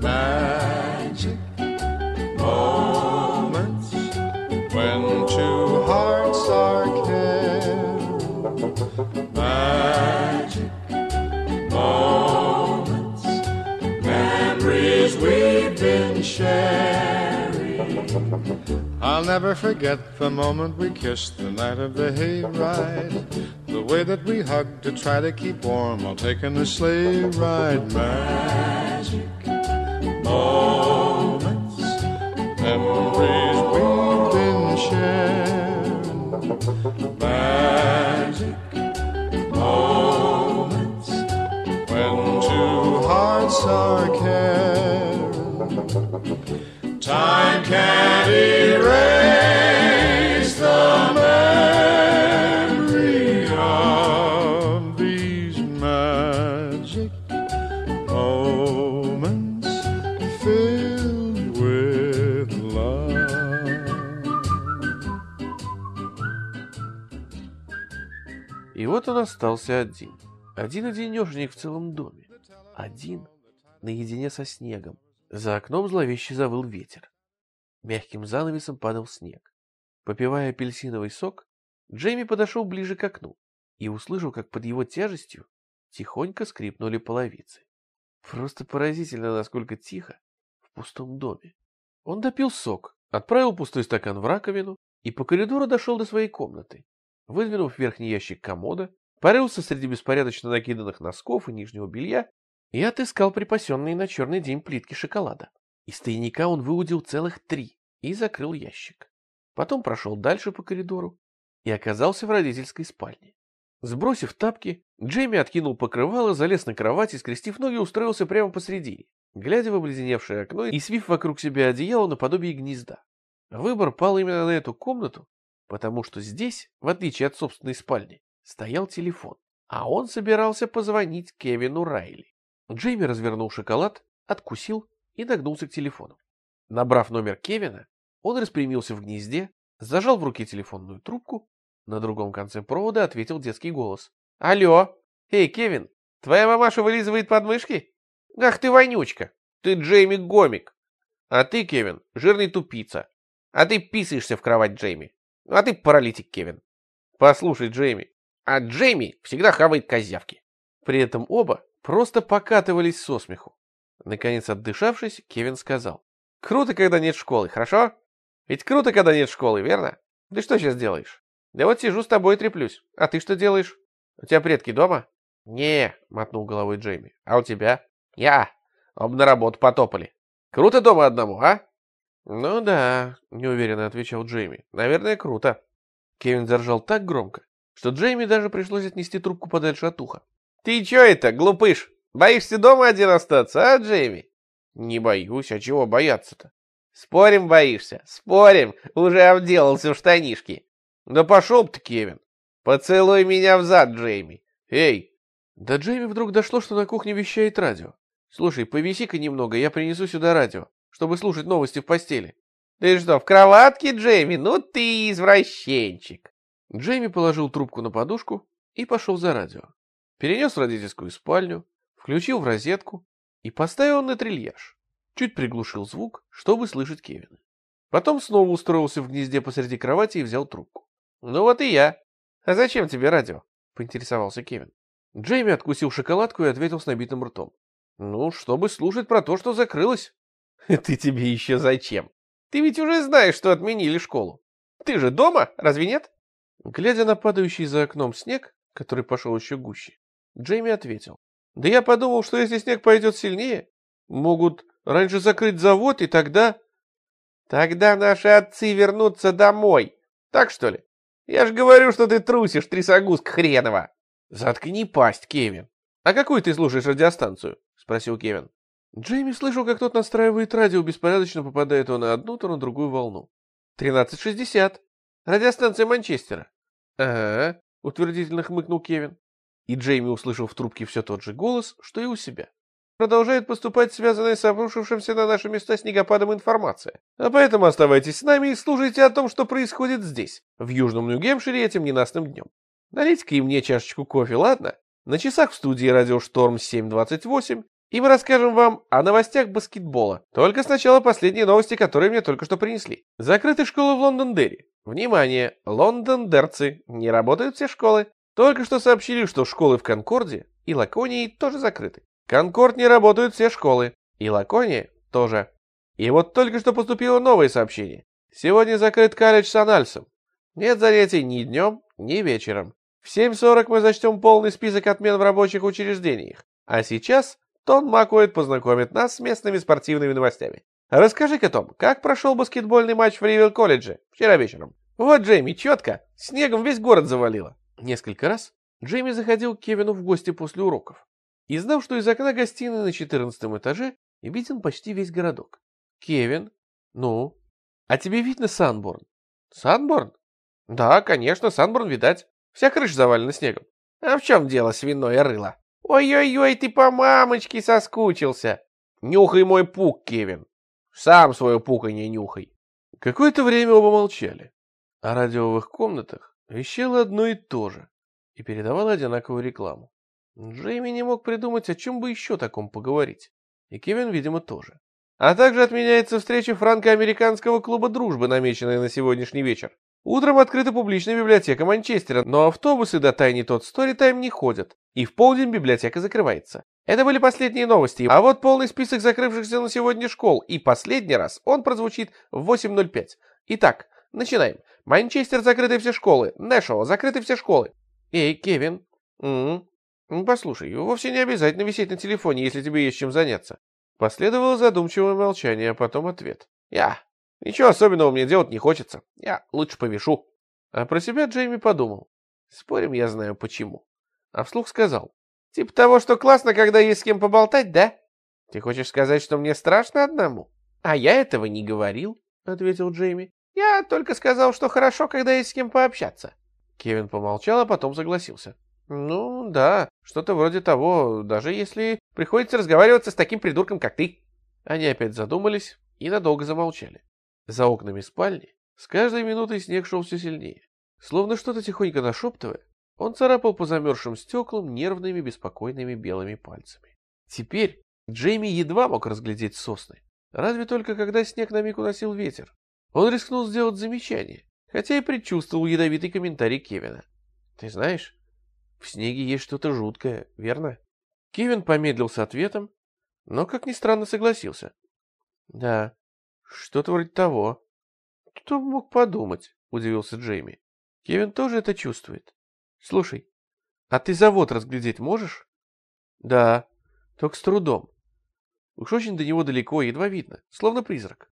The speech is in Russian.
Bye. I'll never forget the moment we kissed the night of the hayride. The way that we hugged to try to keep warm while taking the sleigh ride. Magic moments, memories we've been sharing. И вот он остался один. Один-одинешенек в целом доме. Один, наедине со снегом. За окном зловеще завыл ветер. Мягким занавесом падал снег. Попивая апельсиновый сок, Джейми подошел ближе к окну и услышал, как под его тяжестью тихонько скрипнули половицы. Просто поразительно, насколько тихо в пустом доме. Он допил сок, отправил пустой стакан в раковину и по коридору дошел до своей комнаты. Выдвинув верхний ящик комода, порылся среди беспорядочно накиданных носков и нижнего белья и отыскал припасенные на черный день плитки шоколада. Из тайника он выудил целых три и закрыл ящик. Потом прошел дальше по коридору и оказался в родительской спальне. Сбросив тапки, Джейми откинул покрывало, залез на кровать и, скрестив ноги, устроился прямо посреди, глядя в обледеневшее окно и свив вокруг себя одеяло наподобие гнезда. Выбор пал именно на эту комнату, потому что здесь, в отличие от собственной спальни, стоял телефон, а он собирался позвонить Кевину Райли. Джейми развернул шоколад, откусил и нагнулся к телефону. Набрав номер Кевина, он распрямился в гнезде, зажал в руке телефонную трубку, на другом конце провода ответил детский голос. «Алло! Эй, Кевин, твоя мамаша вылизывает подмышки? Ах ты вонючка! Ты Джейми Гомик! А ты, Кевин, жирный тупица! А ты писаешься в кровать Джейми! А ты паралитик, Кевин! Послушай, Джейми, а Джейми всегда хавает козявки!» При этом оба просто покатывались со смеху. Наконец отдышавшись, Кевин сказал. «Круто, когда нет школы, хорошо? Ведь круто, когда нет школы, верно? Ты что сейчас делаешь?» «Да вот сижу с тобой и треплюсь. А ты что делаешь? У тебя предки дома?» «Не», — мотнул головой Джейми. «А у тебя?» «Я. Оба на работу потопали. Круто дома одному, а?» «Ну да», — неуверенно отвечал Джейми. «Наверное, круто». Кевин заржал так громко, что Джейми даже пришлось отнести трубку подальше от уха. «Ты чё это, глупыш? Боишься дома один остаться, а, Джейми?» «Не боюсь, а чего бояться-то?» «Спорим, боишься? Спорим, уже обделался в штанишки». «Да пошел ты, Кевин!» «Поцелуй меня в зад, Джейми!» «Эй!» До Джейми вдруг дошло, что на кухне вещает радио. «Слушай, повиси-ка немного, я принесу сюда радио, чтобы слушать новости в постели». «Ты что, в кроватке, Джейми? Ну ты извращенчик!» Джейми положил трубку на подушку и пошел за радио. Перенес в родительскую спальню, включил в розетку и поставил на трильяж. Чуть приглушил звук, чтобы слышать Кевина. Потом снова устроился в гнезде посреди кровати и взял трубку. «Ну вот и я. А зачем тебе радио?» — поинтересовался Кевин. Джейми откусил шоколадку и ответил с набитым ртом. «Ну, чтобы слушать про то, что закрылось». «Ты тебе еще зачем? Ты ведь уже знаешь, что отменили школу. Ты же дома, разве нет?» Глядя на падающий за окном снег, который пошел еще гуще, Джейми ответил. «Да я подумал, что если снег пойдет сильнее, могут раньше закрыть завод, и тогда...» «Тогда наши отцы вернутся домой. Так что ли? Я же говорю, что ты трусишь, трясогузка хренова!» «Заткни пасть, Кевин. А какую ты слушаешь радиостанцию?» — спросил Кевин. Джейми слышал, как тот настраивает радио, беспорядочно попадая то на одну, то на другую волну. «Тринадцать шестьдесят. Радиостанция Манчестера». «Ага», — утвердительно хмыкнул Кевин. И Джейми услышал в трубке все тот же голос, что и у себя. продолжает поступать связанная с обрушившимся на наши места снегопадом информация. А поэтому оставайтесь с нами и слушайте о том, что происходит здесь, в Южном Нью-Гемпшире этим ненастным днем. Налейте-ка и мне чашечку кофе, ладно? На часах в студии Радио Шторм 7.28, и мы расскажем вам о новостях баскетбола. Только сначала последние новости, которые мне только что принесли. Закрыты школы в Лондон-Дерри. Внимание, Лондон-Дерцы, не работают все школы. Только что сообщили, что школы в Конкорде и Лаконии тоже закрыты. Конкорд не работают все школы, и Лакония тоже. И вот только что поступило новое сообщение. Сегодня закрыт колледж с Анальсом. Нет занятий ни днем, ни вечером. В 7.40 мы зачтем полный список отмен в рабочих учреждениях. А сейчас Тон Макуэт познакомит нас с местными спортивными новостями. Расскажи-ка, Том, как прошел баскетбольный матч в Ривер-колледже вчера вечером? Вот, Джейми, четко. Снегом весь город завалило. Несколько раз Джейми заходил к Кевину в гости после уроков и знал, что из окна гостиной на четырнадцатом этаже виден почти весь городок. Кевин, ну, а тебе видно Санборн? Санборн? Да, конечно, Санборн видать. Вся крыша завалена снегом. А в чем дело, свиное рыло? Ой-ой-ой, ты по мамочке соскучился. Нюхай мой пук, Кевин. Сам свое пуканье нюхай. Какое-то время оба молчали. Радио в их комнатах вещало одно и то же и передавало одинаковую рекламу. Джейми не мог придумать, о чем бы еще таком поговорить. И Кевин, видимо, тоже. А также отменяется встреча франко-американского клуба дружбы, намеченная на сегодняшний вечер. Утром открыта публичная библиотека Манчестера, но автобусы до Тайни Тот Сторитайм не ходят, и в полдень библиотека закрывается. Это были последние новости, а вот полный список закрывшихся на сегодня школ, и последний раз он прозвучит в 8.05. Итак, начинаем. Манчестер закрыты все школы, Нэшвилл закрыты все школы. Эй, Кевин. М -м, послушай, вовсе не обязательно висеть на телефоне, если тебе есть чем заняться. Последовало задумчивое молчание, а потом ответ. Я. Ничего особенного мне делать не хочется. Я лучше повешу. А про себя Джейми подумал. Спорим, я знаю почему. А вслух сказал. Типа того, что классно, когда есть с кем поболтать, да? Ты хочешь сказать, что мне страшно одному? А я этого не говорил, ответил Джейми. Я только сказал, что хорошо, когда есть с кем пообщаться. Кевин помолчал, а потом согласился. Ну, да, что-то вроде того, даже если приходится разговариваться с таким придурком, как ты. Они опять задумались и надолго замолчали. За окнами спальни с каждой минутой снег шел все сильнее. Словно что-то тихонько нашептывая, он царапал по замерзшим стеклам нервными беспокойными белыми пальцами. Теперь Джейми едва мог разглядеть сосны, разве только когда снег на миг уносил ветер. Он рискнул сделать замечание, хотя и предчувствовал ядовитый комментарий Кевина. «Ты знаешь, в снеге есть что-то жуткое, верно?» Кевин помедлил с ответом, но, как ни странно, согласился. «Да, что-то вроде того. Кто мог подумать, удивился Джейми. Кевин тоже это чувствует. Слушай, а ты завод разглядеть можешь? Да, только с трудом. Уж очень до него далеко, едва видно, словно призрак.